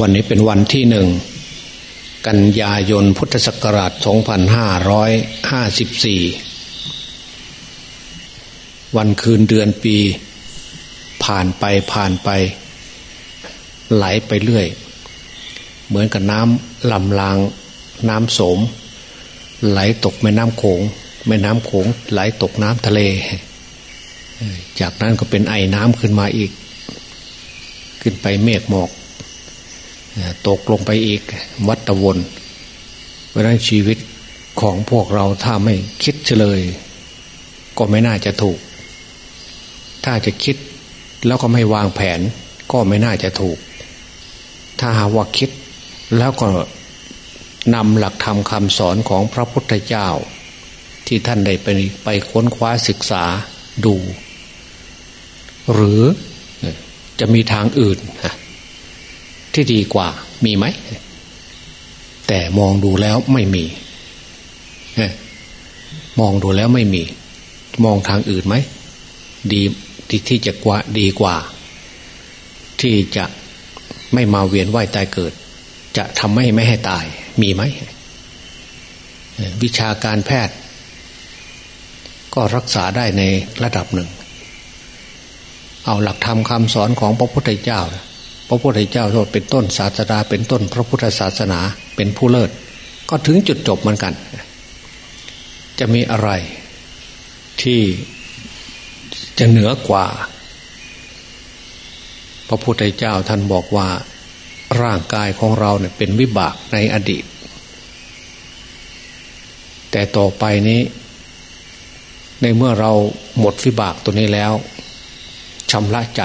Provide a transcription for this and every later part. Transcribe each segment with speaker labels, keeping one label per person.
Speaker 1: วันนี้เป็นวันที่หนึ่ง กันยายนพุทธศักราช 2554 วันคืนเดือนปี ผ่านไปผ่านไป ไหลไปเรื่อย เหมือนกับน้ำลำลางน้ำโสม ไหลตกแม่น้ำโขง แม่น้ำโขง ไหลตกน้ำทะเล จากนั้นก็เป็นไอ้น้ำขึ้นมาอีก ขึ้นไปเมฆหมอก ตกลงไปอีกวัตวนเพราะนั้นชีวิตของพวกเราถ้าไม่คิดเลย ก็ไม่น่าจะถูก ถ้าจะคิดแล้วก็ไม่วางแผน ก็ไม่น่าจะถูก ถ้าหาว่าคิดแล้วก็นำหลักธรรมคำสอนของพระพุทธเจ้า ที่ท่านได้ไปไปค้นคว้าศึกษาดู หรือจะมีทางอื่น ที่ดีกว่า มีไหม แต่มองดูแล้วไม่มีมองดูแล้วไม่มี มองทางอื่นไหมดีที่ที่จะกว่าดีกว่า ที่จะไม่มาเวียนว่ายตายเกิด จะทำให้ไม่ให้ตาย มีไหมวิชาการแพทย์ ก็รักษาได้ในระดับหนึ่ง เอาหลักธรรมคำสอนของพระพุทธเจ้า พระพุทธเจ้าเป็นต้นศาสดาเป็นต้นพระพุทธศาสนาเป็นผู้เลิศ ก็ถึงจุดจบเหมือนกัน จะมีอะไรที่จะเหนือกว่า พระพุทธเจ้าท่านบอกว่าร่างกายของเราเนี่ยเป็นวิบากในอดีต แต่ต่อไปนี้ ในเมื่อเราหมดวิบากตัวนี้แล้วชำระใจ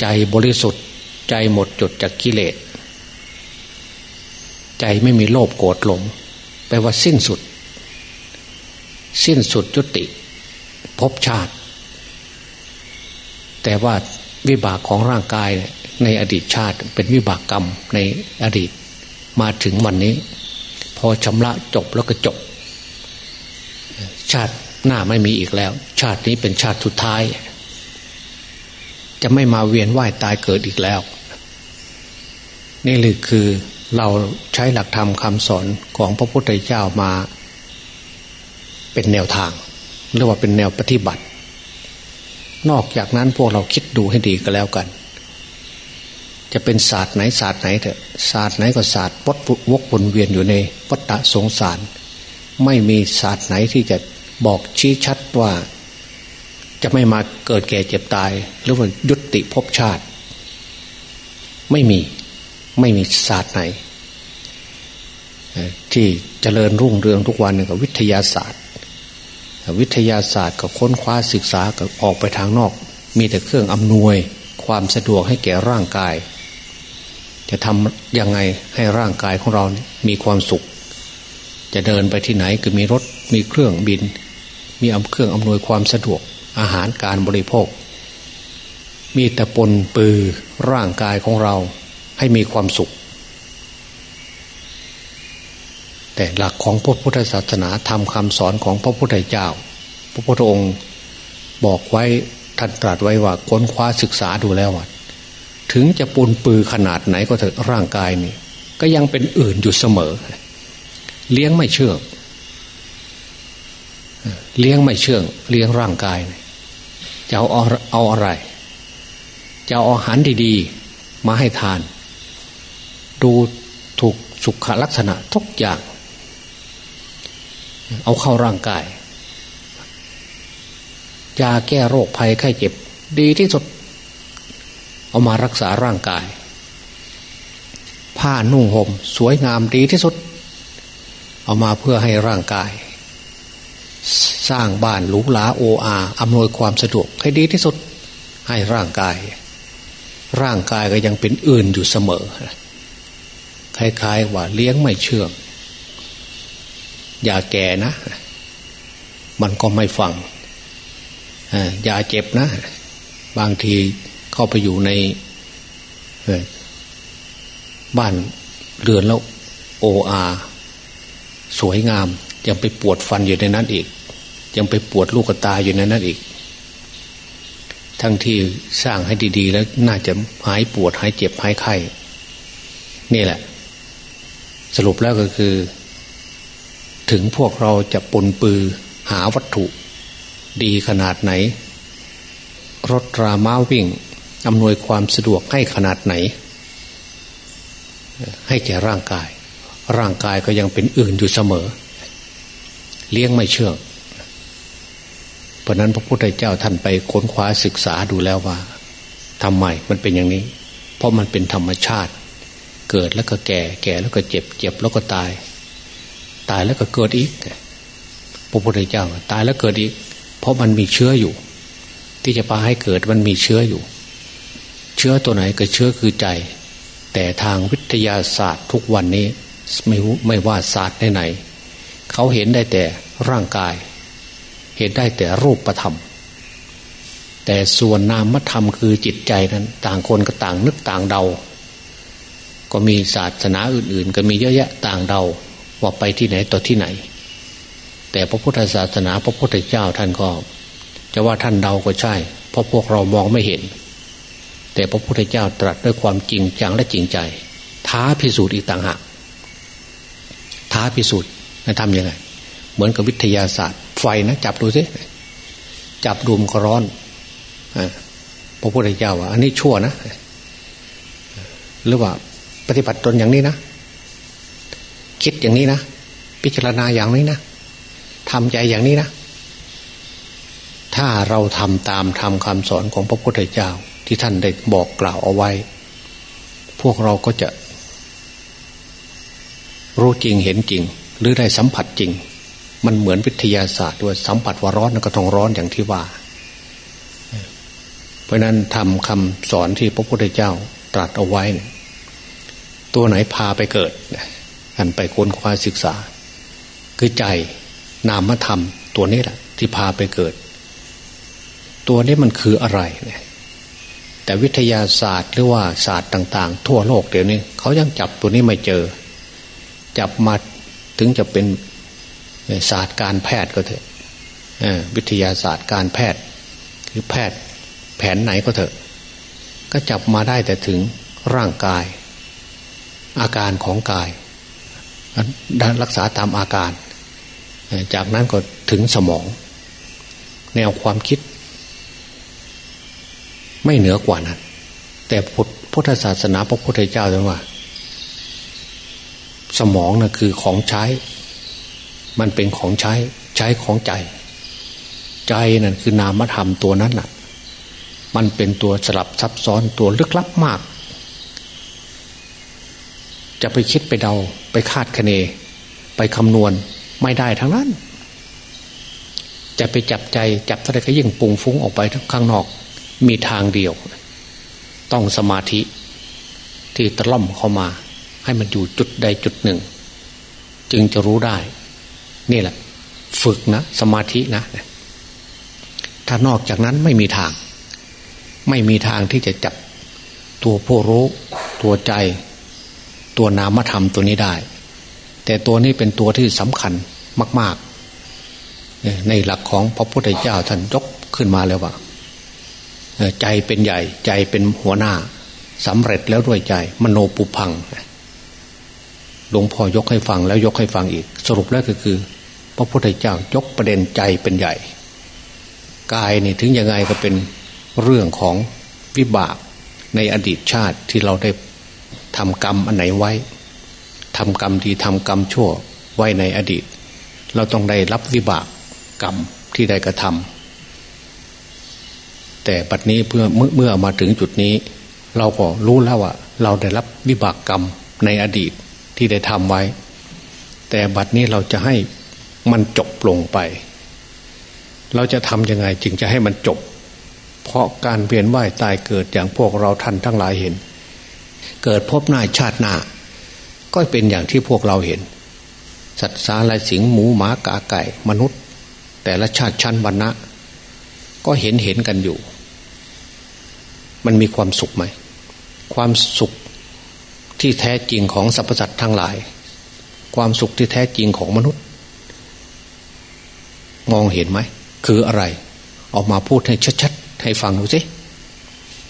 Speaker 1: ใจบริสุทธิ์ใจหมดจดจากกิเลส ใจไม่มีโลภโกรธหลงแปลว่าสิ้นสุด สิ้นสุดยุติภพชาติ แต่ว่าวิบากของร่างกายในอดีตชาติเป็นวิบากกรรมในอดีตมาถึงวันนี้ พอชำระจบแล้วก็จบ ชาติหน้าไม่มีอีกแล้ว ชาตินี้เป็นชาติสุดท้าย จะไม่มาเวียนว่ายตายเกิดอีกแล้ว นี่เลยคือเราใช้หลักธรรมคำสอนของพระพุทธเจ้ามา เป็นแนวทางเรียกว่าเป็นแนวปฏิบัติ นอกจากนั้นพวกเราคิดดูให้ดีก็แล้วกัน จะเป็นศาสตร์ไหนศาสตร์ไหนเถอะศาสตร์ไหนก็ศาสตร์วดวกวนเวียนอยู่ในวัฏสงสาร ไม่มีศาสตร์ไหนที่จะบอกชี้ชัดว่าจะไม่มาเกิดแก่เจ็บตายหรือว่ายุ ติภพชาติ ไม่มีไม่มีศาสตร์ไหน ที่เจริญรุ่งเรืองทุกวันนึงกับวิทยาศาสตร์ วิทยาศาสตร์กับค้นคว้าศึกษากับออกไปทางนอก มีแต่เครื่องอำนวยความสะดวกให้แก่ร่างกาย จะทำยังไงให้ร่างกายของเรามีความสุข จะเดินไปที่ไหนก็มีรถมีเครื่องบิน มีอำเครื่องอำนวยความสะดวกอาหารการบริโภค มีแต่ปนปือร่างกายของเราให้มีความสุข แต่หลักของพระพุทธศาสนาทำคำสอนของพระพุทธเจ้า พระพุทธองค์บอกไว้ท่านตรัสไว้ว่าค้นคว้าศึกษาดูแล้วถึงจะปนปือขนาดไหนก็เถอะร่างกายนี่ก็ยังเป็นอื่นอยู่เสมอ เลี้ยงไม่เชื่องเลี้ยงไม่เชื่อง เลี้ยงร่างกายจะเอาเอาอะไร จะเอาอาหารดีๆ มาให้ทาน ดูถูกสุขลักษณะทุกอย่าง เอาเข้าร่างกายยาแก้โรคภัยไข้เจ็บ ดีที่สุด เอามารักษาร่างกาย ผ้านุ่งห่มสวยงามดีที่สุด เอามาเพื่อให้ร่างกาย สร้างบ้านหรูหราโออาอำนวยความสะดวกให้ดีที่สุดให้ร่างกาย ร่างกายก็ยังเป็นอื่นอยู่เสมอคล้ายๆว่าเลี้ยงไม่เชื่องอย่าแก่นะ มันก็ไม่ฟังอย่าเจ็บนะ บางทีเข้าไปอยู่ในบ้านเรือนแล้วโออาสวยงาม ยังไปปวดฟันอยู่ในนั้นอีก ยังไปปวดลูกตาอยู่ในนั้นอีก ทั้งที่สร้างให้ดี ๆ แล้วน่าจะหายปวดหายเจ็บหายไข้นี่แหละ สรุปแล้วก็คือ ถึงพวกเราจะปนปือหาวัตถุ ดีขนาดไหน รถราม้าวิ่งอำนวยความสะดวกให้ขนาดไหน ให้แก่ร่างกาย ร่างกายก็ยังเป็นอื่นอยู่เสมอ เลี้ยงไม่เชื่อง เพราะนั้นพระพุทธเจ้าท่านไปค้นคว้าศึกษาดูแล้วว่าทำไมมันเป็นอย่างนี้ เพราะมันเป็นธรรมชาติ เกิดแล้วก็แก่ แก่แล้วก็เจ็บ เจ็บแล้วก็ตาย ตายแล้วก็เกิดอีก พระพุทธเจ้าตายแล้วเกิดอีก เพราะมันมีเชื้ออยู่ ที่จะพาให้เกิดมันมีเชื้ออยู่ เชื้อตัวไหนก็เชื้อคือใจ แต่ทางวิทยาศาสตร์ทุกวันนี้ ไม่ไม่ว่าศาสตร์ไหนเขาเห็นได้แต่ร่างกาย เห็นได้แต่รูปธรรม แต่ส่วนนามธรรมคือจิตใจนั้น ต่างคนก็ต่างนึกต่างเดา ก็มีศาสนาอื่น ๆ ก็มีเยอะแยะต่างเดาว่าไปที่ไหนต่อที่ไหน แต่พระพุทธศาสนาพระพุทธเจ้าท่านก็จะว่าท่านเดาก็ใช่ เพราะพวกเรามองไม่เห็น แต่พระพุทธเจ้าตรัสด้วยความจริงจังและจริงใจ ท้าพิสูจน์อีกต่างหากท้าพิสูจน์จะทำยังไง เหมือนกับวิทยาศาสตร์ ไฟนะจับดูสิจับดูมก็ร้อนพระพุทธเจ้าว่า อันนี้ชั่วนะหรือว่า ปฏิบัติตนอย่างนี้นะคิดอย่างนี้นะพิจารณาอย่างนี้นะทำใจอย่างนี้นะถ้าเราทำตามทำคำสอนของพระพุทธเจ้า ที่ท่านได้บอกกล่าวเอาไว้ พวกเราก็จะ รู้จริงเห็นจริง หรือได้สัมผัสจริง มันเหมือนวิทยาศาสตร์ด้วยสัมผัสว่าร้อนก็ต้องร้อนอย่างที่ว่า เพราะนั้นทำคำสอนที่พระพุทธเจ้าตรัสเอาไว้ ตัวไหนพาไปเกิดอันไปค้นคว้าศึกษา คือใจนามธรรม ตัวนี้แหละที่พาไปเกิด ตัวนี้มันคืออะไรเนี่ยแต่วิทยาศาสตร์หรือว่าศาสตร์ต่าง ๆ ทั่วโลกเดี๋ยวนี้เขายังจับตัวนี้ไม่เจอ จับมาถึงจะเป็น ศาสตร์การแพทย์ก็เถอะวิทยาศาสตร์การแพทย์คือแพทย์แผนไหนก็เถอะ ก็จับมาได้แต่ถึงร่างกาย อาการของกายด้านรักษาตามอาการ จากนั้นก็ถึงสมอง แนวความคิด ไม่เหนือกว่านั้น แต่พุทธศาสนาพระพุทธเจ้าตรัสว่า สมองนะ่ะคือของใช้ มันเป็นของใช้ใช้ของใจ ใจนั่นคือนามธรรมตัวนั้นน่ะ มันเป็นตัวสลับซับซ้อนตัวลึกลับมาก จะไปคิดไปเดาไปคาดคะเน ไปคำนวณไม่ได้ทั้งนั้น จะไปจับใจจับอะไรก็ยิ่งปุงฟุ้งออกไปทั้งข้างนอก มีทางเดียว ต้องสมาธิที่ตะล่อมเข้ามา ให้มันอยู่จุดใดจุดหนึ่ง จึงจะรู้ได้ นี่แหละ ฝึกนะ สมาธินะ ถ้านอกจากนั้นไม่มีทาง ไม่มีทางที่จะจับตัวผู้รู้ ตัวใจ ตัวนามธรรมตัวนี้ได้ แต่ตัวนี้เป็นตัวที่สำคัญมาก ๆ ในหลักของพระพุทธเจ้าท่านยกขึ้นมาแล้วว่าใจเป็นใหญ่ ใจเป็นหัวหน้าสำเร็จแล้วด้วยใจ มโนปุพังหลวงพ่อยกให้ฟังแล้วยกให้ฟังอีก สรุปแล้วก็คือ พระพุทธเจ้ายกประเด็นใจเป็นใหญ่ กายนี่ถึงยังไงก็เป็นเรื่องของวิบากในอดีตชาติที่เราได้ทำกรรมอันไหนไว้ทำกรรมดีทำกรรมชั่วไว้ในอดีต เราต้องได้รับวิบากกรรมที่ได้กระทำแต่ปัจนี้เพื่อเมื่อเมื่อมาถึงจุดนี้ เราก็รู้แล้วว่าเราได้รับวิบากกรรมในอดีตที่ได้ทำไว้ แต่บัดนี้เราจะให้ มันจบลงไป เราจะทำยังไงจึงจะให้มันจบ เพราะการเวียนว่ายตายเกิดอย่างพวกเราท่านทั้งหลายเห็น เกิดพบหน้าชาติหน้า ก็เป็นอย่างที่พวกเราเห็น สัตว์สาลายสิงหมูหมากาไก่ มนุษย์ แต่ละชาติชั้นวรรณะ ก็เห็นเห็นกันอยู่ มันมีความสุขไหม ความสุขที่แท้จริงของสรรพสัตว์ทั้งหลาย ความสุขที่แท้จริงของมนุษย์ มองเห็นไหม คืออะไร ออกมาพูดให้ชัดๆ ให้ฟังดูสิ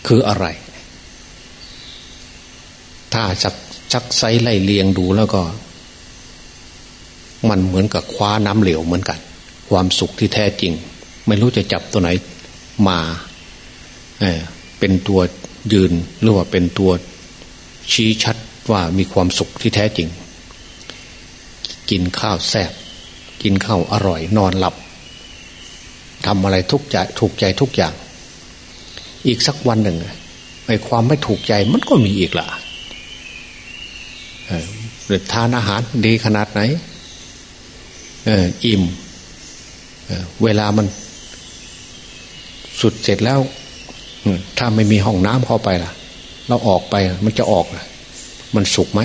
Speaker 1: คืออะไร ถ้าชักชักไซไล่เลียงดูแล้วก็ มันเหมือนกับคว้าน้ำเหลวเหมือนกัน ความสุขที่แท้จริง ไม่รู้จะจับตัวไหนมาเเป็นตัวยืนหรือว่าเป็นตัวชี้ชัดว่ามีความสุขที่แท้จริง กินข้าวแซ่บกินข้าวอร่อย นอนหลับ ทำอะไรทุกใจถูกใจทุกอย่าง อีกสักวันหนึ่งไอ้ความไม่ถูกใจมันก็มีอีกละเอทานอาหารดีขนาดไหนเอออิ่มเเวลามันสุดเสร็จแล้วถ้าไม่มีห้องน้ำเข้าไปล่ะ เราออกไปมันจะออกล่ะ มันสุกไหม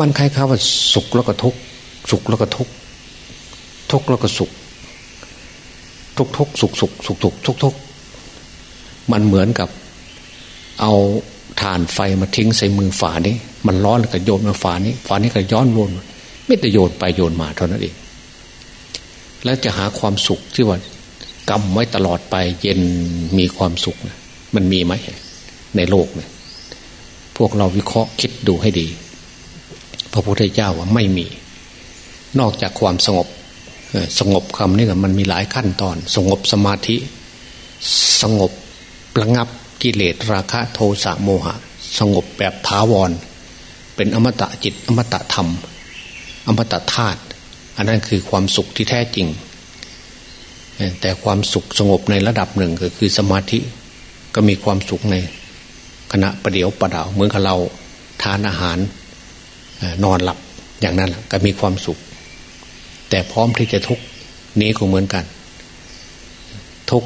Speaker 1: มันคล้ายๆว่าสุกแล้วก็ทุก สุกแล้วก็ทุก ทุกแล้วก็สุก ทุกทุกสุกสุกสุกสุกทุกทุกมันเหมือนกับ เอาฐานไฟมาทิ้งใส่มือฝานี้ มันร้อนก็โยนมาฝานี้ ฝานี้ก็ย้อนวนไม่แต่โยนไปโยนมาเท่านั้นเองแล้วจะหาความสุขที่ว่ากำไว้ตลอดไป เย็นมีความสุขมันมีไหมในโลกเนี่ยพวกเราวิเคราะห์คิดดูให้ดี พระพุทธเจ้าว่าไม่มี นอกจากความสงบ สงบคำนี้ก็มันมีหลายขั้นตอน สงบสมาธิ สงบระงับกิเลสราคะโทสะโมหะ สงบแบบถาวร เป็นอมตะจิตอมตะธรรม อมตะธาตุอันนั้นคือความสุขที่แท้จริง แต่ความสุขสงบในระดับหนึ่งก็คือสมาธิก็มีความสุขในขณะประเดี๋ยวประดาวเหมือนกับเราทานอาหารนอนหลับอย่างนั้นก็มีความสุข แต่พร้อมที่จะทุกนี้ก็เหมือนกัน ทุก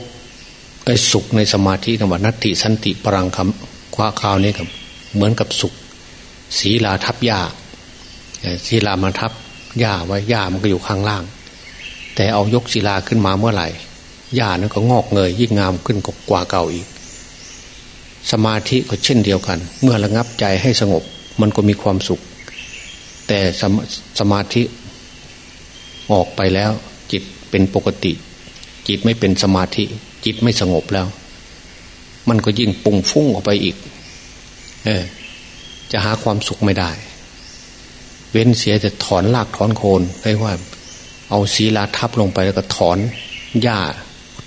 Speaker 1: ไอ้สุขในสมาธิธรรมนัตติสันติปรังคำคว้าคราวนี้ครับเหมือนกับสุขศีลาทับยาศีลามาทับหญ้าไว้หญ้ามันก็อยู่ข้างล่าง แต่เอายกศีลาขึ้นมาเมื่อไหร่หญ้านั้นก็งอกเงยยิ่งงามขึ้นกว่าเก่าอีก สมาธิก็เช่นเดียวกัน เมื่อระงับใจให้สงบ มันก็มีความสุข แต่สสมาธิ ออกไปแล้ว จิตเป็นปกติ จิตไม่เป็นสมาธิ จิตไม่สงบแล้ว มันก็ยิ่งปุ่งฟุ้งออกไปอีก เออ จะหาความสุขไม่ได้ เว้นเสียจะถอนรากถอนโคนเรียกว่า เอาศีลาทับลงไปแล้วก็ถอนหญ้า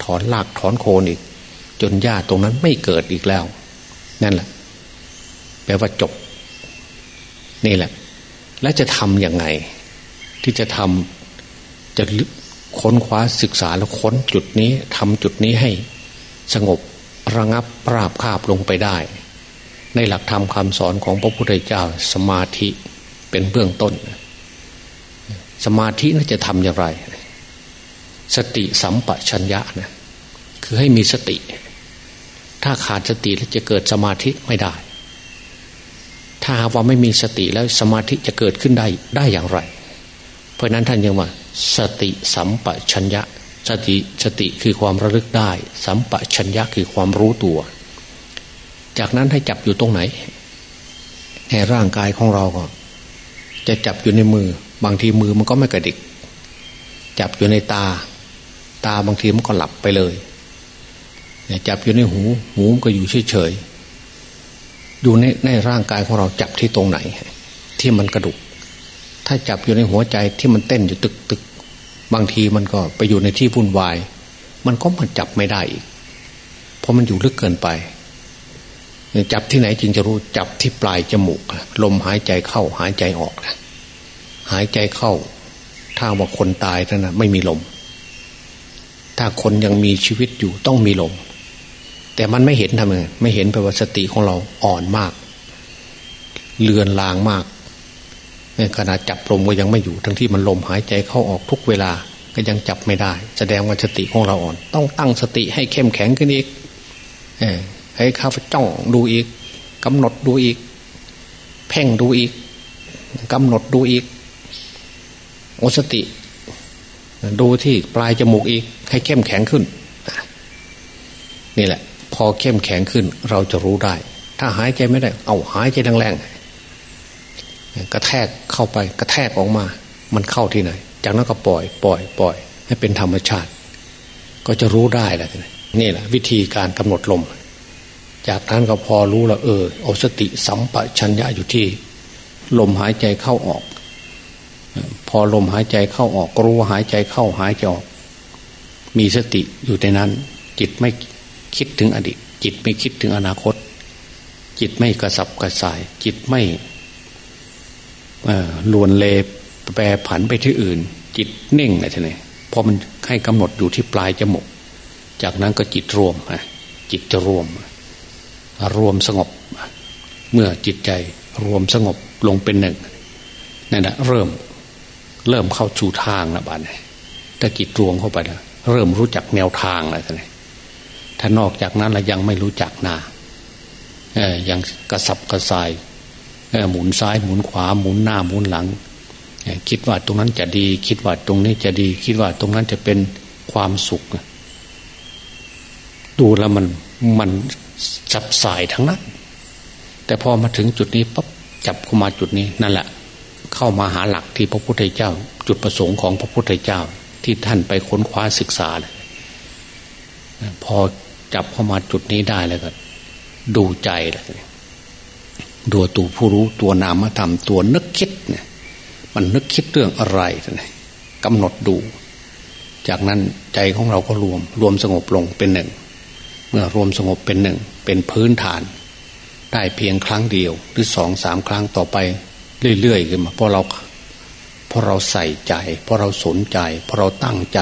Speaker 1: ถอนรากถอนโคนอีก จนหญ้าตรงนั้นไม่เกิดอีกแล้ว นั่นแหละแปลว่าจบ นี่แหละ แล้วจะทำยังไง ที่จะทำ จะค้นคว้าศึกษาแล้วค้นจุดนี้ทำจุดนี้ให้สงบระงับปราบคาบลงไปได้ ในหลักธรรมคำสอนของพระพุทธเจ้าสมาธิเป็นเบื้องต้น สมาธิน่าจะทำอย่างไร สติสัมปชัญญะนะคือให้มีสติ ถ้าขาดสติแล้วจะเกิดสมาธิไม่ได้ ถ้าหากว่าไม่มีสติแล้วสมาธิจะเกิดขึ้นได้ได้อย่างไร เพราะนั้นท่านยังว่า สติสัมปชัญญะสติสติคือความระลึกได้ สัมปชัญญะคือความรู้ตัว จากนั้นให้จับอยู่ตรงไหนในร่างกายของเราก็จะจับอยู่ในมือ บางทีมือมันก็ไม่กระดิก จับอยู่ในตา ตาบางทีมันก็หลับไปเลยจับอยู่ในหู หูมันก็อยู่เฉยๆอยู่ในในร่างกายของเราจับที่ตรงไหน ที่มันกระดุก ถ้าจับอยู่ในหัวใจที่มันเต้นอยู่ตึกตึก บางทีมันก็ไปอยู่ในที่วุ่นวาย มันก็มันจับไม่ได้อีก เพราะมันอยู่ลึกเกินไป จับที่ไหนจึงจะรู้จับที่ปลายจมูก ลมหายใจเข้าหายใจออกนะหายใจเข้า ถ้าว่าคนตายท่านนะไม่มีลม ถ้าคนยังมีชีวิตอยู่ต้องมีลม แต่มันไม่เห็นทำไงไม่เห็นแปลว่าสติของเราอ่อนมาก เลือนลางมาก ขณะจับลมก็ยังไม่อยู่ทั้งที่มันลมหายใจเข้าออกทุกเวลาก็ยังจับไม่ได้ แสดงว่าสติของเราอ่อน ต้องตั้งสติให้เข้มแข็งขึ้นอีกให้ข้าพจ้องดูอีกกำหนดดูอีก เพ่งดูอีกกำหนดดูอีกโอสติ ดูที่ปลายจมูกอีก ให้เข้มแข็งขึ้น นี่แหละ พอเข้มแข็งขึ้น เราจะรู้ได้ ถ้าหายใจไม่ได้ เอาหายใจแรงๆ กระแทกเข้าไปกระแทกออกมา มันเข้าที่ไหน จากนั้นก็ปล่อย ปล่อย ปล่อย ให้เป็นธรรมชาติ ก็จะรู้ได้แหละนี่แหละวิธีการกำหนดลม จากนั้นก็พอรู้ล้วเออเอาสติสัมปชัญญะอยู่ที่ ลมหายใจเข้าออก พอลมหายใจเข้าออกรู้ว่าหายใจเข้าหายใจออก มีสติอยู่ในนั้น จิตไม่คิดถึงอดีต จิตไม่คิดถึงอนาคต จิตไม่กระสับกระส่าย จิตไม่ ลวนเลแปรผันไปที่อื่น จิตเน่งอะไรทีนี้พอมันให้กำหนดอยู่ที่ปลายจมูกจากนั้นก็จิตรวมจิตจะรวม รวมสงบ เมื่อจิตใจรวมสงบลงเป็นหนึ่งนั่นแหละเริ่มเริ่มเข้าสู่ทางแล้วบ้านถ้าจิตรวมเข้าไปแล้วเริ่มรู้จักแนวทางอะไรท่านถ้านอกจากนั้นเรายังไม่รู้จักนาเออยังกระสับกระส่าย หมุนซ้ายหมุนขวาหมุนหน้าหมุนหลัง คิดว่าตรงนั้นจะดี คิดว่าตรงนี้จะดี คิดว่าตรงนั้นจะเป็นความสุข ดูแล้วมันมันจับสายทั้งนั้น แต่พอมาถึงจุดนี้ปั๊บจับเข้ามาจุดนี้นั่นแหละ เข้ามาหาหลักที่พระพุทธเจ้า จุดประสงค์ของพระพุทธเจ้า ที่ท่านไปค้นคว้าศึกษาพอจับเข้ามาจุดนี้ได้แล้วก็ ดูใจเล ยดูตัวผู้รู้ตัวนามธรรมตัวนึกคิดเนี่ยมันนึกคิดเรื่องอะไรเนี่ยกำหนดดู จากนั้นใจของเราก็รวม รวมสงบลงเป็นหนึ่ง เมื่อรวมสงบเป็นหนึ่ง เป็นพื้นฐาน ได้เพียงครั้งเดียว หรือสองสามครั้งต่อไป เรื่อยๆขึ้นมาเพราะเราเพราะเราใส่ใจ เพราะเราสนใจ เพราะเราตั้งใจ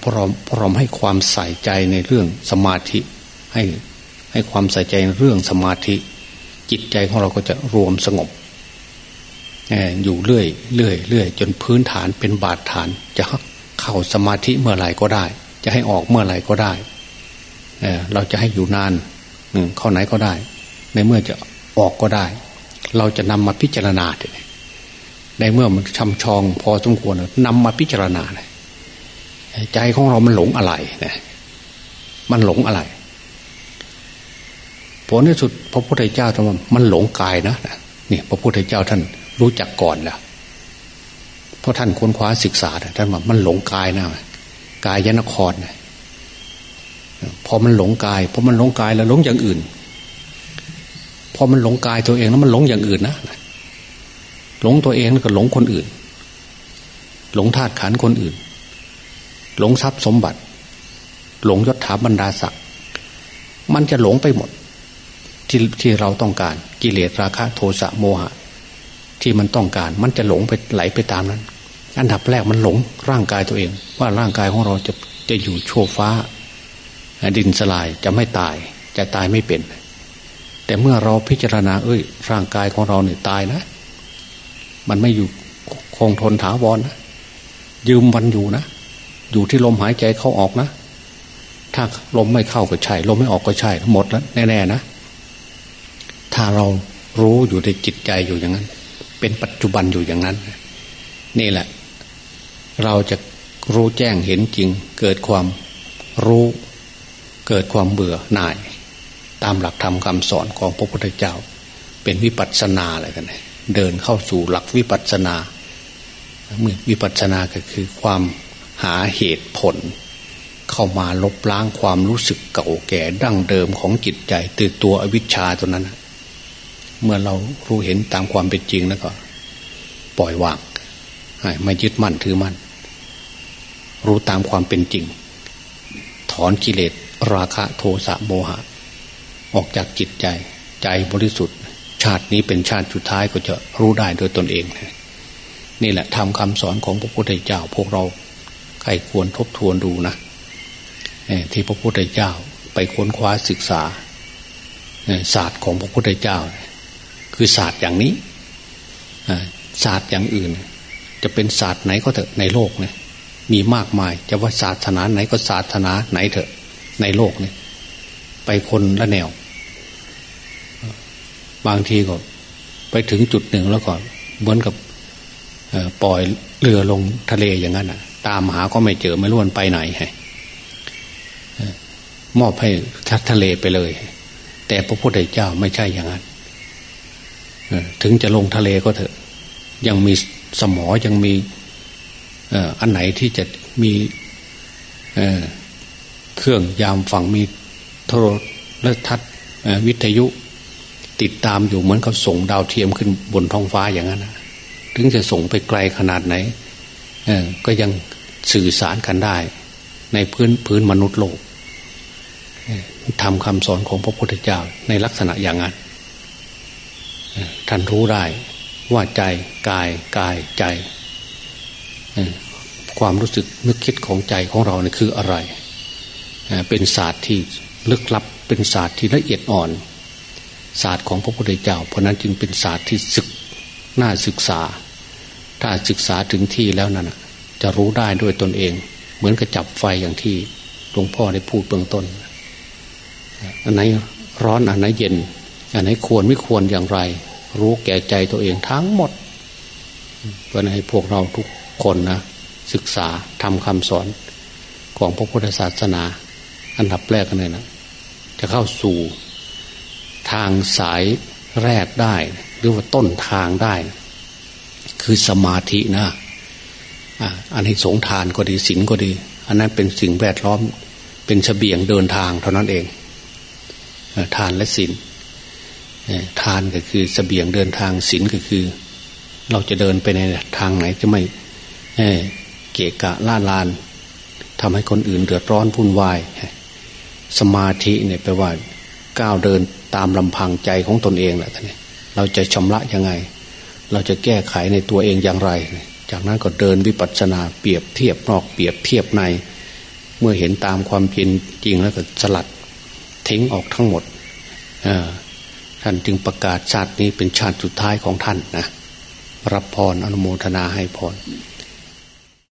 Speaker 1: เพราะเราเพราะเราให้ความใส่ใจในเรื่องสมาธิให้ให้ความใส่ใจในเรื่องสมาธิ จิตใจของเราก็จะรวมสงบอยู่เรื่อยเรื่อยเรื่อยจนพื้นฐานเป็นบาดฐาน จะเข้าสมาธิเมื่อไหร่ก็ได้ จะให้ออกเมื่อไหร่ก็ได้เเราจะให้อยู่นานเข้าไหนก็ได้ ในเมื่อจะออกก็ได้ เราจะนำมาพิจารณาในเมื่อมันชำชองพอสมควรนำมาพิจารณาใจของเรามันหลงอะไรนะมันหลงอะไร ผลที่สุดพระพุทธเจ้าท่านมันหลงกายนะนี่พระพุทธเจ้าท่านรู้จักก่อนแล้วเพราะท่านค้นคว้าศึกษาท่านว่ามันหลงกายนะกายยนครนะพอมันหลงกายพอมันหลงกายแล้วหลงอย่างอื่น พอมันหลงกายตัวเองแล้วมันหลงอย่างอื่นนะหลงตัวเองก็หลงคนอื่น หลงธาตุขันคนอื่น หลงทรัพย์สมบัติ หลงยศถาบรรดาศักดิ์มันจะหลงไปหมด ที่ที่เราต้องการ กิเลสราคะโทสะโมหะ ที่มันต้องการ มันจะหลงไปไหลไปตามนั้น อันดับแรกมันหลงร่างกายตัวเอง ว่าร่างกายของเราจะจะอยู่โชฟ้า ดินสลายจะไม่ตาย จะตายไม่เป็น แต่เมื่อเราพิจารณา เอ้ย ร่างกายของเราเนี่ยตายนะ มันไม่อยู่คงทนถาวรนะยืมวันอยู่นะ อยู่ที่ลมหายใจเข้าออกนะ ถ้าลมไม่เข้าก็ใช่ ลมไม่ออกก็ใช่ หมดแล้วแน่ๆนะ ถ้าเรารู้อยู่ในจิตใจอยู่อย่างนั้น เป็นปัจจุบันอยู่อย่างนั้น นี่แหละ เราจะรู้แจ้งเห็นจริง เกิดความรู้ เกิดความเบื่อหน่าย ตามหลักธรรมคำสอนของพระพุทธเจ้า เป็นวิปัสสนาอะไรกันเดินเข้าสู่หลักวิปัสสนาเมื่อวิปัสสนาก็คือความหาเหตุผล เข้ามาลบล้างความรู้สึกเก่าแก่ดั้งเดิมของจิตใจตื่นตัวอวิชชาตัวนั้น เมื่อเรารู้เห็นตามความเป็นจริงแล้วก็ ปล่อยวางไม่ยึดมั่นถือมั่น รู้ตามความเป็นจริง ถอนกิเลสราคะโทสะโมหะ ออกจากจิตใจใจบริสุทธิ์ ชาตินี้เป็นชาติสุดท้ายก็จะรู้ได้โดยตนเอง นี่แหละทำคำสอนของพระพุทธเจ้า พวกเราใครควรทบทวนดูนะที่พระพุทธเจ้าไปค้นคว้าศึกษาศาสตร์ของพระพุทธเจ้า คือศาสตร์อย่างนี้ศาสตร์อย่างอื่น จะเป็นศาสตร์ไหนก็เถอะในโลกเนี่ยมีมากมาย จะว่าศาสนาไหนก็ศาสนาไหนเถอะ ในโลกเนี่ยไปคนละแนว บางทีก็ไปถึงจุดหนึ่งแล้วก็เหมือนกับปล่อยเรือลงทะเลอย่างนั้นนะตามหาก็ไม่เจอไม่รู้มันไปไหนไงมอบให้ทัดทะเลไปเลย แต่พระพุทธเจ้าไม่ใช่อย่างนั้น ถึงจะลงทะเลก็เถอะ ยังมีสมอยังมีอันไหนที่จะมีเครื่องยามฝั่งมีโทรและทัดวิทยุ ติดตามอยู่เหมือนเขาส่งดาวเทียมขึ้นบนท้องฟ้าอย่างนั้นนะถึงจะส่งไปไกลขนาดไหนก็ยังสื่อสารกันได้ ในพื้นพื้นมนุษย์โลกทำคำสอนของพระพุทธเจ้าในลักษณะอย่างนั้น ท่านรู้ได้ ว่าใจกายกายใจ ความรู้สึกนึกคิดของใจของเราเนี่ยคืออะไร เป็นศาสตร์ที่ลึกลับเป็นศาสตร์ที่ละเอียดอ่อน ศาสตร์ของพระพุทธเจ้า เพราะนั้นจึงเป็นศาสตร์ที่ศึกน่าศึกษา ถ้าศึกษาถึงที่แล้วนั่นจะรู้ได้ด้วยตนเอง เหมือนกับจับไฟอย่างที่หลวงพ่อได้พูดเบื้องต้นอันไหนร้อนอันไหนเย็นอันไหนควรไม่ควรอย่างไร รู้แก่ใจตัวเองทั้งหมดเพราะนั้นให้พวกเราทุกคนนะศึกษาทำคำสอนของพระพุทธศาสนา อันดับแรกกันเลยนะจะเข้าสู่ทางสายแรกได้ หรือว่าต้นทางได้ คือสมาธินะอันนี้สงทานก็ดีศีลก็ดี อันนั้นเป็นสิ่งแวดล้อมเป็นเสบียงเดินทางเท่านั้นเองทานและศีล ทานก็คือเสบียงเดินทางศีลก็คือ เราจะเดินไปในทางไหนจะไม่เกะกะล่าลานทำให้คนอื่นเดือดร้อนพุ่นวาย สมาธิเนี่ยแปลว่าก้าวเดินตามลำพังใจของตนเองแหละท่านนี่เราจะชำระยังไง เราจะแก้ไขในตัวเองอย่างไร จากนั้นก็เดินวิปัสสนาเปรียบเทียบนอกเปรียบเทียบใน เมื่อเห็นตามความเพียรจริงแล้วก็สลัดทิ้งออกทั้งหมด ท่านจึงประกาศชาตินี้เป็นชาติสุดท้ายของท่านนะรับพรอนุโมทนาให้พร